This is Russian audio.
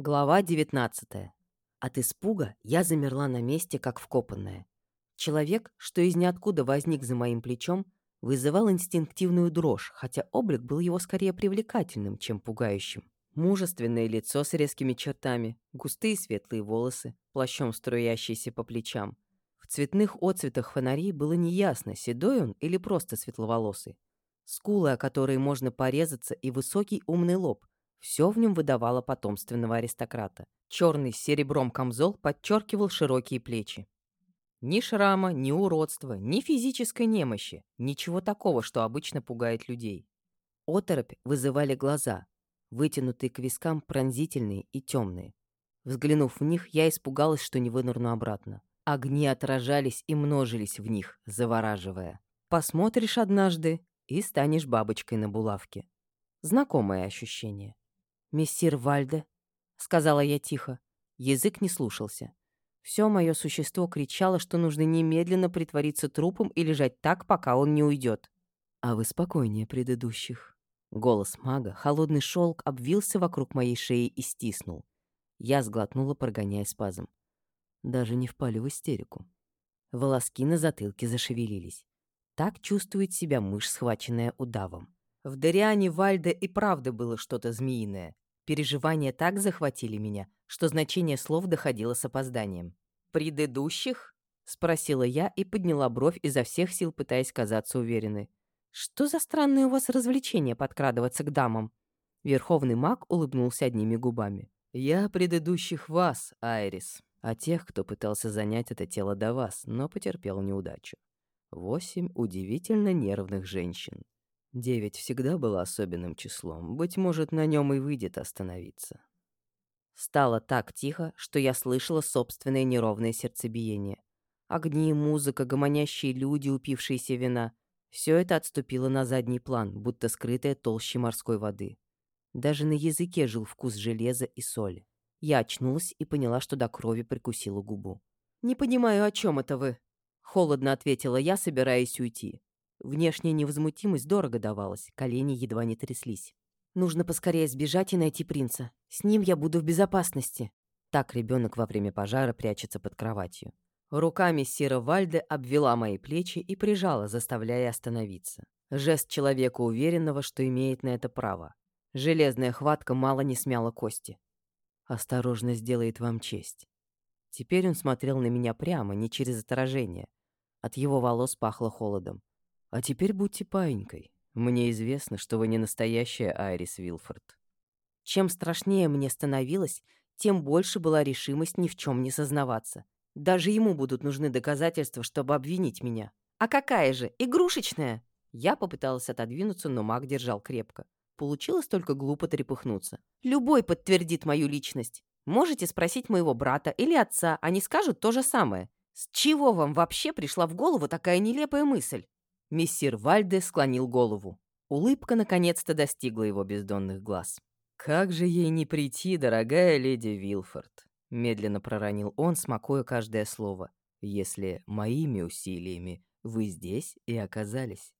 Глава 19. От испуга я замерла на месте, как вкопанная. Человек, что из ниоткуда возник за моим плечом, вызывал инстинктивную дрожь, хотя облик был его скорее привлекательным, чем пугающим. Мужественное лицо с резкими чертами, густые светлые волосы, плащом струящиеся по плечам. В цветных отцветах фонарей было неясно, седой он или просто светловолосый. Скулы, о которые можно порезаться, и высокий умный лоб, все в нем выдавало потомственного аристократа. Черный с серебром камзол подчеркивал широкие плечи. Ни шрама, ни уродства, ни физической немощи, ничего такого, что обычно пугает людей. Оторопь вызывали глаза, вытянутые к вискам пронзительные и темные. Взглянув в них, я испугалась, что не вынырну обратно. Огни отражались и множились в них, завораживая. Посмотришь однажды и станешь бабочкой на булавке. Знакомое ощущение. «Мессир Вальде», — сказала я тихо. Язык не слушался. Все мое существо кричало, что нужно немедленно притвориться трупом и лежать так, пока он не уйдет. «А вы спокойнее предыдущих». Голос мага, холодный шелк обвился вокруг моей шеи и стиснул. Я сглотнула, прогоняя спазм. Даже не впали в истерику. Волоски на затылке зашевелились. Так чувствует себя мышь, схваченная удавом. В Дариане Вальде и правда было что-то змеиное. Переживания так захватили меня, что значение слов доходило с опозданием. «Предыдущих?» — спросила я и подняла бровь изо всех сил, пытаясь казаться уверенной. «Что за странное у вас развлечение подкрадываться к дамам?» Верховный маг улыбнулся одними губами. «Я предыдущих вас, Айрис, а тех, кто пытался занять это тело до вас, но потерпел неудачу. Восемь удивительно нервных женщин. Девять всегда было особенным числом, быть может, на нем и выйдет остановиться. Стало так тихо, что я слышала собственное неровное сердцебиение. Огни, музыка, гомонящие люди, упившиеся вина — все это отступило на задний план, будто скрытое толще морской воды. Даже на языке жил вкус железа и соли. Я очнулась и поняла, что до крови прикусила губу. «Не понимаю, о чем это вы?» — холодно ответила я, собираясь уйти. Внешняя невозмутимость дорого давалась, колени едва не тряслись. Нужно поскорее сбежать и найти принца. С ним я буду в безопасности. Так ребенок во время пожара прячется под кроватью. Руками Сира Вальде обвела мои плечи и прижала, заставляя остановиться. Жест человека, уверенного, что имеет на это право. Железная хватка мало не смяла кости. «Осторожно сделает вам честь». Теперь он смотрел на меня прямо, не через отражение. От его волос пахло холодом. А теперь будьте паинькой. Мне известно, что вы не настоящая Айрис Вилфорд. Чем страшнее мне становилось, тем больше была решимость ни в чем не сознаваться. Даже ему будут нужны доказательства, чтобы обвинить меня. А какая же? Игрушечная! Я попыталась отодвинуться, но маг держал крепко. Получилось только глупо трепыхнуться. Любой подтвердит мою личность. Можете спросить моего брата или отца, они скажут то же самое. С чего вам вообще пришла в голову такая нелепая мысль? Мессир Вальде склонил голову. Улыбка наконец-то достигла его бездонных глаз. «Как же ей не прийти, дорогая леди Вилфорд?» Медленно проронил он, смакуя каждое слово. «Если моими усилиями вы здесь и оказались».